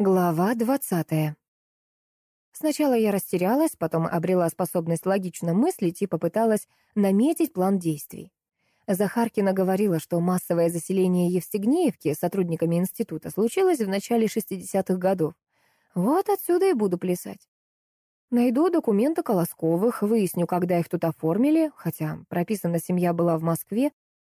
Глава двадцатая. Сначала я растерялась, потом обрела способность логично мыслить и попыталась наметить план действий. Захаркина говорила, что массовое заселение Евстигнеевки сотрудниками института случилось в начале 60-х годов. Вот отсюда и буду плясать. Найду документы Колосковых, выясню, когда их тут оформили, хотя прописана семья была в Москве.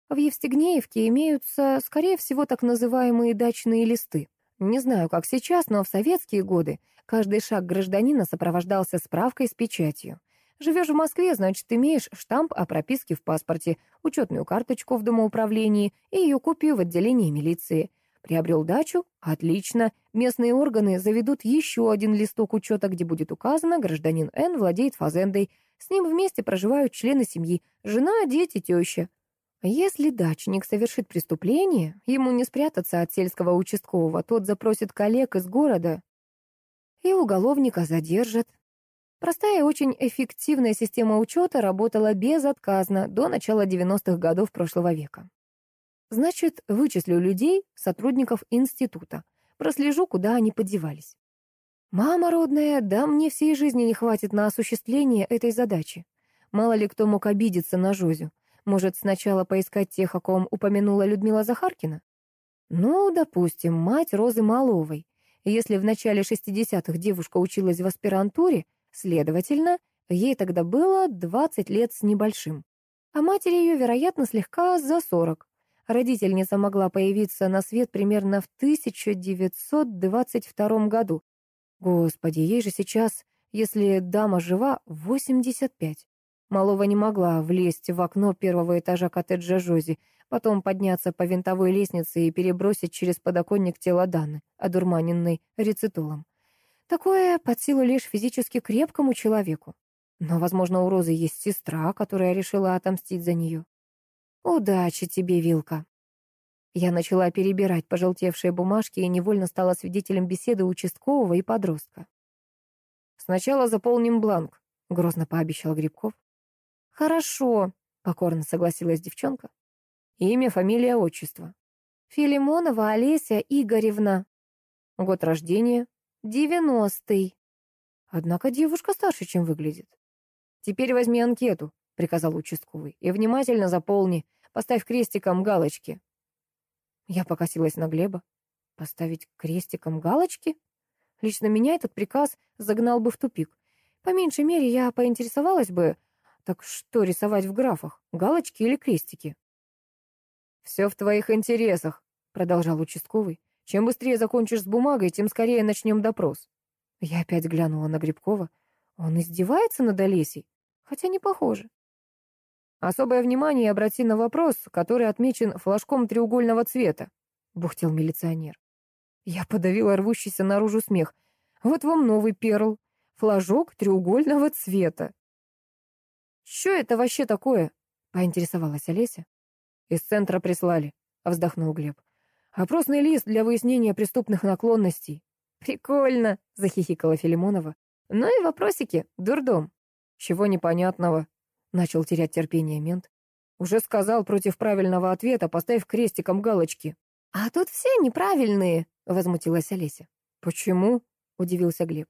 В Евстигнеевке имеются, скорее всего, так называемые дачные листы. Не знаю, как сейчас, но в советские годы каждый шаг гражданина сопровождался справкой с печатью. Живешь в Москве, значит, имеешь штамп о прописке в паспорте, учетную карточку в домоуправлении и ее копию в отделении милиции. Приобрел дачу? Отлично. Местные органы заведут еще один листок учета, где будет указано, гражданин Н владеет фазендой. С ним вместе проживают члены семьи, жена, дети, теща. Если дачник совершит преступление, ему не спрятаться от сельского участкового, тот запросит коллег из города, и уголовника задержат. Простая и очень эффективная система учета работала безотказно до начала 90-х годов прошлого века. Значит, вычислю людей, сотрудников института, прослежу, куда они подевались. Мама родная, да мне всей жизни не хватит на осуществление этой задачи. Мало ли кто мог обидеться на Жозю. Может, сначала поискать тех, о ком упомянула Людмила Захаркина? Ну, допустим, мать Розы Маловой. Если в начале 60-х девушка училась в аспирантуре, следовательно, ей тогда было 20 лет с небольшим. А матери ее, вероятно, слегка за 40. Родительница могла появиться на свет примерно в 1922 году. Господи, ей же сейчас, если дама жива, 85. Малова не могла влезть в окно первого этажа коттеджа Жози, потом подняться по винтовой лестнице и перебросить через подоконник тело Даны, одурманенной рецитолом. Такое под силу лишь физически крепкому человеку. Но, возможно, у Розы есть сестра, которая решила отомстить за нее. Удачи тебе, Вилка. Я начала перебирать пожелтевшие бумажки и невольно стала свидетелем беседы участкового и подростка. «Сначала заполним бланк», — грозно пообещал Грибков. «Хорошо», — покорно согласилась девчонка. «Имя, фамилия, отчество». «Филимонова Олеся Игоревна». «Год рождения?» «Девяностый». Однако девушка старше, чем выглядит. «Теперь возьми анкету», — приказал участковый, «и внимательно заполни. Поставь крестиком галочки». Я покосилась на Глеба. Поставить крестиком галочки? Лично меня этот приказ загнал бы в тупик. По меньшей мере, я поинтересовалась бы, так что рисовать в графах, галочки или крестики? «Все в твоих интересах», — продолжал участковый. «Чем быстрее закончишь с бумагой, тем скорее начнем допрос». Я опять глянула на Грибкова. Он издевается над Олесей? Хотя не похоже. «Особое внимание обрати на вопрос, который отмечен флажком треугольного цвета», — бухтел милиционер. Я подавила рвущийся наружу смех. «Вот вам новый перл. Флажок треугольного цвета». «Что это вообще такое?» — поинтересовалась Олеся. «Из центра прислали», — вздохнул Глеб. «Опросный лист для выяснения преступных наклонностей». «Прикольно», — захихикала Филимонова. «Ну и вопросики, дурдом». «Чего непонятного?» — начал терять терпение мент. «Уже сказал против правильного ответа, поставив крестиком галочки». «А тут все неправильные», — возмутилась Олеся. «Почему?» — удивился Глеб.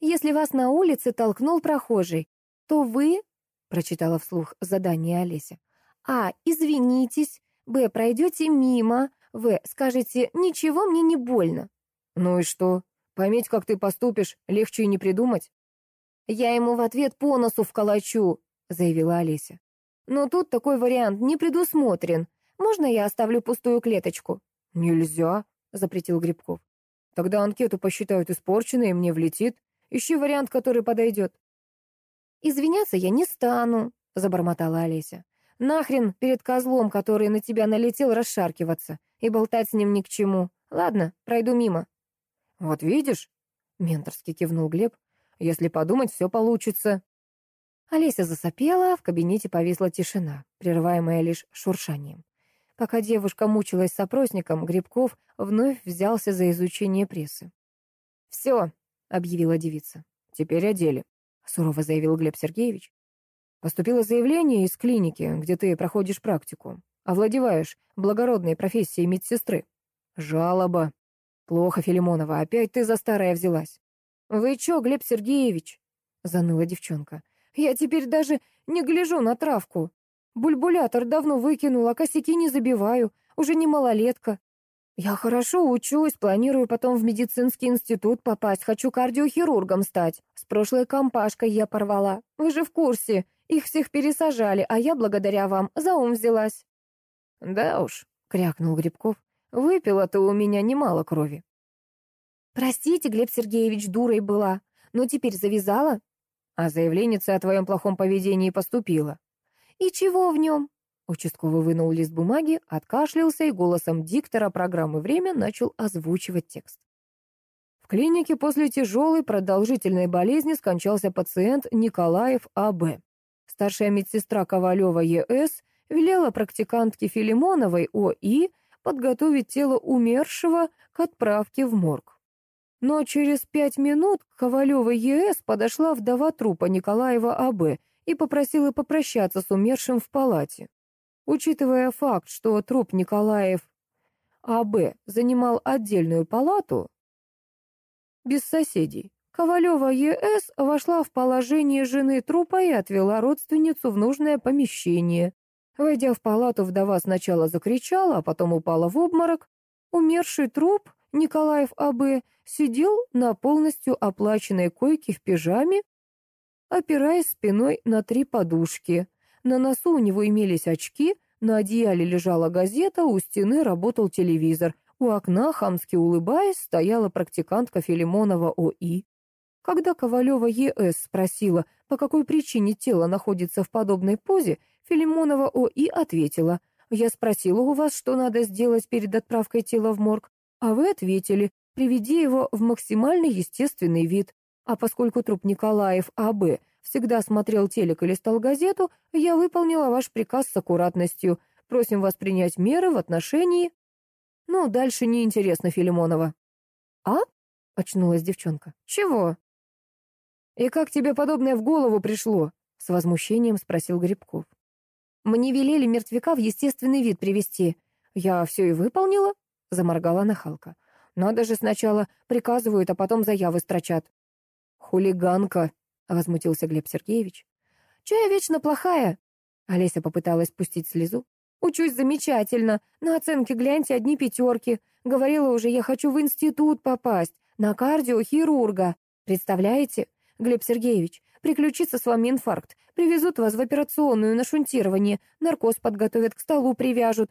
«Если вас на улице толкнул прохожий, то вы прочитала вслух задание Олеся. А, извинитесь. Б, пройдете мимо. В, скажете, ничего мне не больно. Ну и что? Пометь, как ты поступишь, легче и не придумать. Я ему в ответ по носу вколочу, заявила Олеся. Но тут такой вариант не предусмотрен. Можно я оставлю пустую клеточку? Нельзя, запретил Грибков. Тогда анкету посчитают испорченной, и мне влетит. Ищи вариант, который подойдет. «Извиняться я не стану», — забормотала Олеся. «Нахрен перед козлом, который на тебя налетел, расшаркиваться, и болтать с ним ни к чему. Ладно, пройду мимо». «Вот видишь», — менторски кивнул Глеб, «если подумать, все получится». Олеся засопела, в кабинете повисла тишина, прерываемая лишь шуршанием. Пока девушка мучилась с опросником, Грибков вновь взялся за изучение прессы. «Все», — объявила девица, — «теперь о деле». — сурово заявил Глеб Сергеевич. «Поступило заявление из клиники, где ты проходишь практику. Овладеваешь благородной профессией медсестры. Жалоба». «Плохо, Филимонова, опять ты за старое взялась». «Вы чё, Глеб Сергеевич?» — заныла девчонка. «Я теперь даже не гляжу на травку. Бульбулятор давно выкинула, косяки не забиваю, уже не малолетка. Я хорошо учусь, планирую потом в медицинский институт попасть, хочу кардиохирургом стать. С прошлой компашкой я порвала. Вы же в курсе, их всех пересажали, а я благодаря вам за ум взялась». «Да уж», — крякнул Грибков, — «выпила ты у меня немало крови». «Простите, Глеб Сергеевич, дурой была, но теперь завязала». А заявленница о твоем плохом поведении поступила. «И чего в нем?» Участковый вынул лист бумаги, откашлялся и голосом диктора программы «Время» начал озвучивать текст. В клинике после тяжелой продолжительной болезни скончался пациент Николаев А.Б. Старшая медсестра Ковалева Е.С. велела практикантке Филимоновой О.И. подготовить тело умершего к отправке в морг. Но через пять минут к Ковалевой ЕС подошла вдова трупа Николаева А.Б. и попросила попрощаться с умершим в палате. Учитывая факт, что труп Николаев А.Б. занимал отдельную палату, без соседей, Ковалева ЕС вошла в положение жены трупа и отвела родственницу в нужное помещение. Войдя в палату, вдова сначала закричала, а потом упала в обморок. Умерший труп Николаев А.Б. сидел на полностью оплаченной койке в пижаме, опираясь спиной на три подушки. На носу у него имелись очки, на одеяле лежала газета, у стены работал телевизор, у окна, хамски улыбаясь, стояла практикантка Филимонова О.И. Когда Ковалева Е.С. спросила, по какой причине тело находится в подобной позе, Филимонова О.И. ответила, «Я спросила у вас, что надо сделать перед отправкой тела в морг. А вы ответили, приведи его в максимально естественный вид. А поскольку труп Николаев А.Б. всегда смотрел телек и листал газету, я выполнила ваш приказ с аккуратностью. Просим вас принять меры в отношении... Ну, дальше неинтересно, Филимонова. А? Очнулась девчонка. Чего? И как тебе подобное в голову пришло? С возмущением спросил Грибков. Мне велели мертвяка в естественный вид привести. Я все и выполнила, — заморгала нахалка. «Надо же сначала приказывают, а потом заявы строчат». «Хулиганка», — возмутился Глеб Сергеевич. «Че я вечно плохая?» Олеся попыталась спустить слезу. «Учусь замечательно. На оценки гляньте одни пятерки. Говорила уже, я хочу в институт попасть. На кардиохирурга. Представляете? Глеб Сергеевич, приключится с вами инфаркт. Привезут вас в операционную на шунтирование. Наркоз подготовят, к столу привяжут.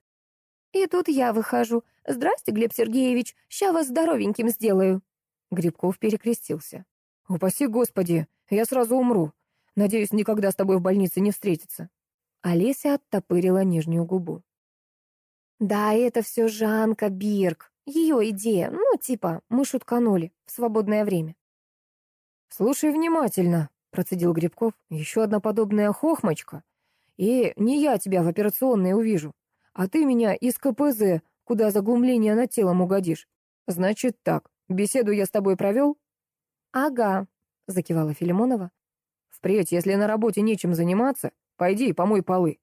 И тут я выхожу. «Здрасте, Глеб Сергеевич, ща вас здоровеньким сделаю». Грибков перекрестился. «Упаси Господи, я сразу умру. Надеюсь, никогда с тобой в больнице не встретиться». Олеся оттопырила нижнюю губу. «Да, это все Жанка Бирк. Ее идея. Ну, типа, мы шутканули в свободное время». «Слушай внимательно», — процедил Грибков. «Еще одна подобная хохмочка. И не я тебя в операционной увижу а ты меня из КПЗ, куда заглумление над телом угодишь. Значит так, беседу я с тобой провел?» «Ага», — закивала Филимонова. «Впредь, если на работе нечем заниматься, пойди и помой полы».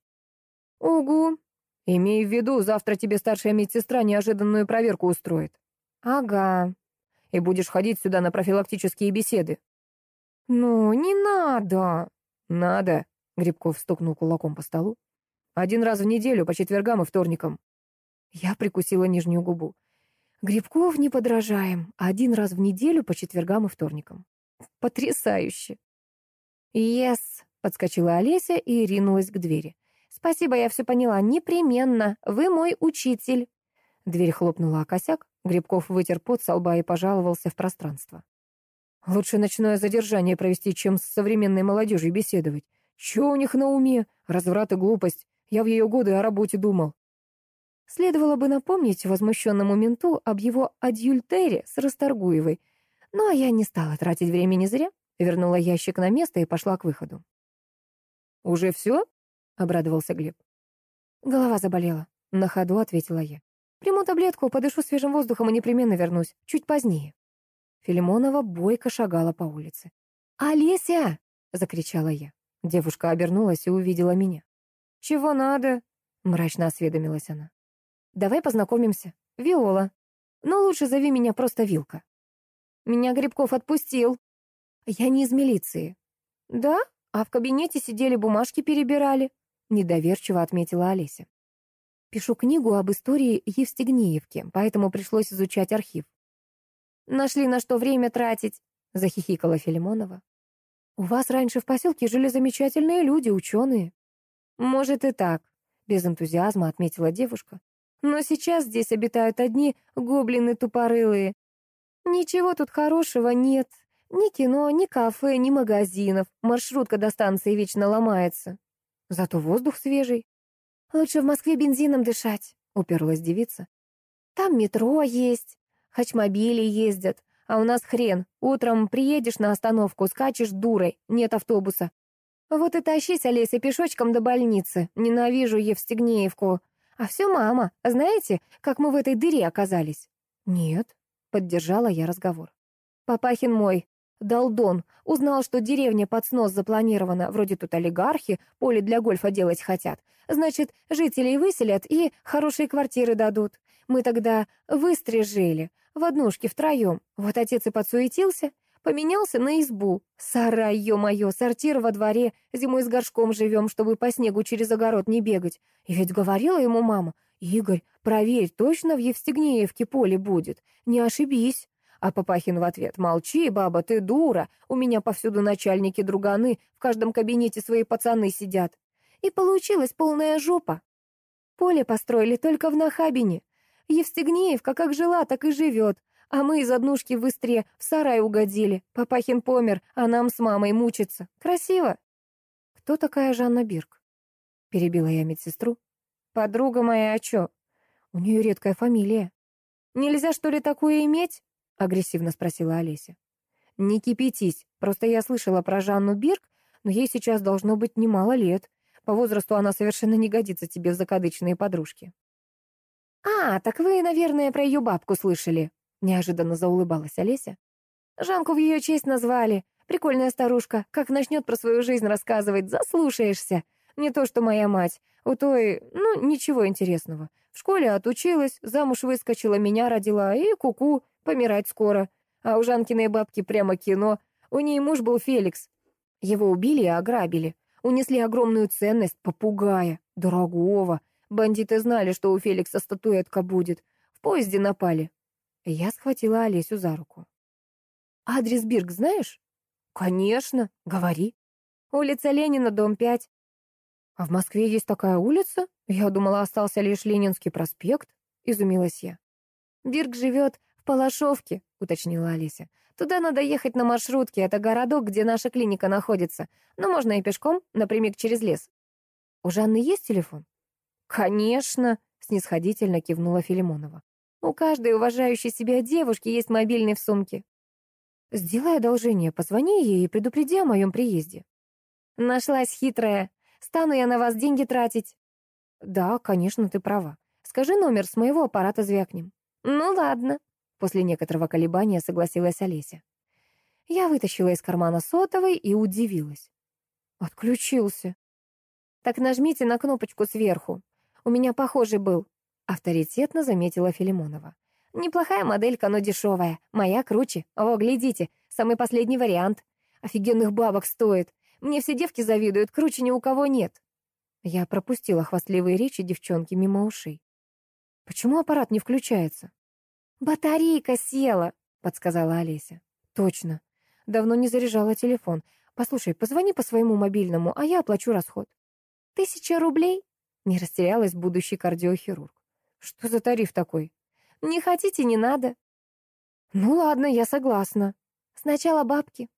«Угу». «Имей в виду, завтра тебе старшая медсестра неожиданную проверку устроит». «Ага». «И будешь ходить сюда на профилактические беседы». «Ну, не надо». «Надо», — Грибков стукнул кулаком по столу. Один раз в неделю, по четвергам и вторникам. Я прикусила нижнюю губу. Грибков не подражаем. Один раз в неделю по четвергам и вторникам. Потрясающе. «Ес», yes, — подскочила Олеся и ринулась к двери. «Спасибо, я все поняла. Непременно. Вы мой учитель». Дверь хлопнула о косяк. Грибков вытер пот со лба и пожаловался в пространство. «Лучше ночное задержание провести, чем с современной молодежью беседовать. Че у них на уме? Разврат и глупость. Я в ее годы о работе думал. Следовало бы напомнить возмущенному менту об его адюльтере с Расторгуевой, но я не стала тратить времени зря, вернула ящик на место и пошла к выходу. «Уже все?» — обрадовался Глеб. Голова заболела. На ходу ответила я. «Приму таблетку, подышу свежим воздухом и непременно вернусь. Чуть позднее». Филимонова бойко шагала по улице. «Олеся!» — закричала я. Девушка обернулась и увидела меня. «Чего надо?» — мрачно осведомилась она. «Давай познакомимся. Виола». Но лучше зови меня просто Вилка. Меня Грибков отпустил. Я не из милиции. Да? А в кабинете сидели, бумажки перебирали. Недоверчиво отметила Олеся. Пишу книгу об истории Евстигнеевки, поэтому пришлось изучать архив. Нашли на что время тратить, захихикала Филимонова. У вас раньше в поселке жили замечательные люди, ученые. Может и так, без энтузиазма отметила девушка. Но сейчас здесь обитают одни гоблины тупорылые. Ничего тут хорошего нет. Ни кино, ни кафе, ни магазинов. Маршрутка до станции вечно ломается. Зато воздух свежий. Лучше в Москве бензином дышать, уперлась девица. Там метро есть, хачмобили ездят, а у нас хрен. Утром приедешь на остановку, скачешь дурой, нет автобуса. Вот и тащись, Олеся, пешочком до больницы. Ненавижу Евстигнеевку. А все мама. Знаете, как мы в этой дыре оказались? Нет, поддержала я разговор. Папахин мой, Долдон, узнал, что деревня под снос запланирована, вроде тут олигархи, поле для гольфа делать хотят. Значит, жителей выселят и хорошие квартиры дадут. Мы тогда в Истре жили, в однушке втроем. Вот отец и подсуетился, поменялся на избу. Сарай, ё-моё, сортир во дворе, зимой с горшком живем, чтобы по снегу через огород не бегать. И ведь говорила ему мама, «Игорь, проверь, точно в Евстигнеевке поле будет, не ошибись». А Папахин в ответ, «Молчи, баба, ты дура, у меня повсюду начальники-друганы, в каждом кабинете свои пацаны сидят». И получилась полная жопа. Поле построили только в Нахабине. Евстигнеевка как жила, так и живет. А мы из однушки в Истре в сарай угодили. Папахин помер, а нам с мамой мучиться. Красиво. Кто такая Жанна Бирк? Перебила я медсестру. Подруга моя, а чё? У нее редкая фамилия. Нельзя, что ли, такое иметь? Агрессивно спросила Олеся. Не кипятись, просто я слышала про Жанну Бирк, но ей сейчас должно быть немало лет. По возрасту она совершенно не годится тебе в закадычные подружки. «А, так вы, наверное, про ее бабку слышали», — неожиданно заулыбалась Олеся. «Жанку в ее честь назвали. Прикольная старушка. Как начнет про свою жизнь рассказывать, заслушаешься. Не то, что моя мать. У той, ну, ничего интересного. В школе отучилась, замуж выскочила, меня родила, и куку, -ку, помирать скоро. А у Жанкиной бабки прямо кино. У ней муж был Феликс. Его убили и ограбили. Унесли огромную ценность попугая, дорогого. Бандиты знали, что у Феликса статуэтка будет. В поезде напали. Я схватила Олесю за руку. «Адрес Бирк знаешь?» «Конечно. Говори». «Улица Ленина, дом 5». «А в Москве есть такая улица? Я думала, остался лишь Ленинский проспект», — изумилась я. «Бирк живет в Палашовке», — уточнила Олеся. Туда надо ехать на маршрутке, это городок, где наша клиника находится. Но можно и пешком, напрямик через лес. У Жанны есть телефон? Конечно, снисходительно кивнула Филимонова. У каждой уважающей себя девушки есть мобильный в сумке. Сделай одолжение, позвони ей и предупреди о моем приезде. Нашлась хитрая. Стану я на вас деньги тратить. Да, конечно, ты права. Скажи номер, с моего аппарата звякнем. Ну ладно, После некоторого колебания согласилась Олеся. Я вытащила из кармана сотовый и удивилась. Отключился. Так нажмите на кнопочку сверху. У меня похожий был. Авторитетно заметила Филимонова. Неплохая моделька, но дешевая. Моя круче. О, глядите, самый последний вариант. Офигенных бабок стоит. Мне все девки завидуют, круче ни у кого нет. Я пропустила хвастливые речи девчонки мимо ушей. Почему аппарат не включается? «Батарейка села», — подсказала Олеся. «Точно. Давно не заряжала телефон. Послушай, позвони по своему мобильному, а я оплачу расход». «Тысяча рублей?» — не растерялась будущий кардиохирург. «Что за тариф такой?» «Не хотите, не надо». «Ну ладно, я согласна. Сначала бабки».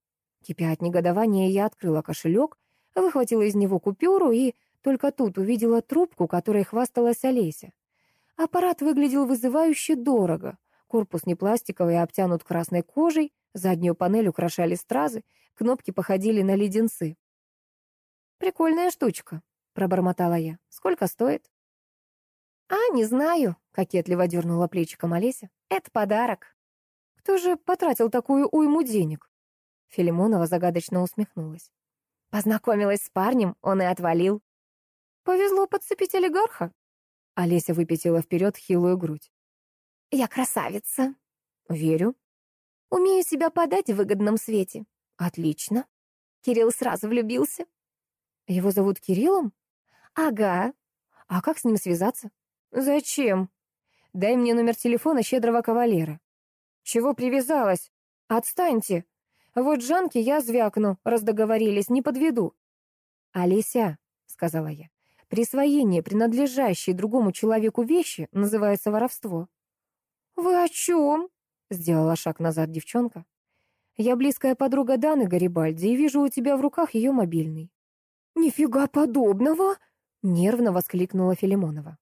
Кипя от негодования, я открыла кошелек, выхватила из него купюру и только тут увидела трубку, которой хвасталась Олеся. Аппарат выглядел вызывающе дорого. Корпус не пластиковый, а обтянут красной кожей, заднюю панель украшали стразы, кнопки походили на леденцы. «Прикольная штучка», — пробормотала я. «Сколько стоит?» «А, не знаю», — кокетливо дернула плечиком Олеся. «Это подарок». «Кто же потратил такую уйму денег?» Филимонова загадочно усмехнулась. Познакомилась с парнем, он и отвалил. «Повезло подцепить олигарха?» Олеся выпятила вперед хилую грудь. Я красавица. Верю. Умею себя подать в выгодном свете. Отлично. Кирилл сразу влюбился. Его зовут Кириллом? Ага. А как с ним связаться? Зачем? Дай мне номер телефона щедрого кавалера. Чего привязалась? Отстаньте. Вот Жанке я звякну, раз договорились, не подведу. Олеся, сказала я, присвоение принадлежащей другому человеку вещи называется воровство. Вы о чем? Сделала шаг назад девчонка. Я близкая подруга Даны Гарибальди и вижу у тебя в руках ее мобильный. «Нифига подобного!» — нервно воскликнула Филимонова.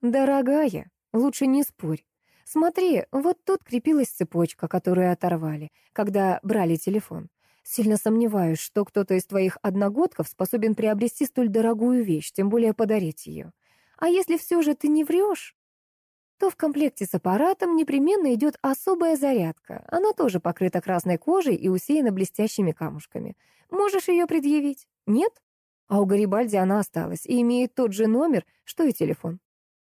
«Дорогая, лучше не спорь. Смотри, вот тут крепилась цепочка, которую оторвали, когда брали телефон. Сильно сомневаюсь, что кто-то из твоих одногодков способен приобрести столь дорогую вещь, тем более подарить ее. А если все же ты не врешь, то в комплекте с аппаратом непременно идет особая зарядка. Она тоже покрыта красной кожей и усеяна блестящими камушками. Можешь ее предъявить? Нет? А у Гарибальди она осталась и имеет тот же номер, что и телефон.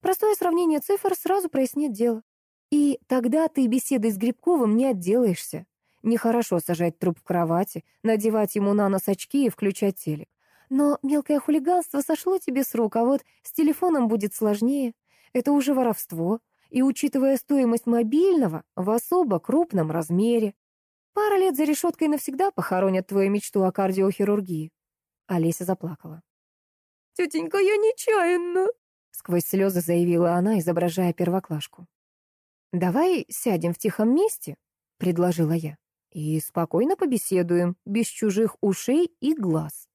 Простое сравнение цифр сразу прояснит дело. И тогда ты беседой с Грибковым не отделаешься. Нехорошо сажать труп в кровати, надевать ему на нос очки и включать телек. Но мелкое хулиганство сошло тебе с рук, а вот с телефоном будет сложнее. Это уже воровство, и, учитывая стоимость мобильного, в особо крупном размере. Пара лет за решеткой навсегда похоронят твою мечту о кардиохирургии. Олеся заплакала. «Тетенька, я нечаянно!» Сквозь слезы заявила она, изображая первоклашку. «Давай сядем в тихом месте», — предложила я, «и спокойно побеседуем, без чужих ушей и глаз».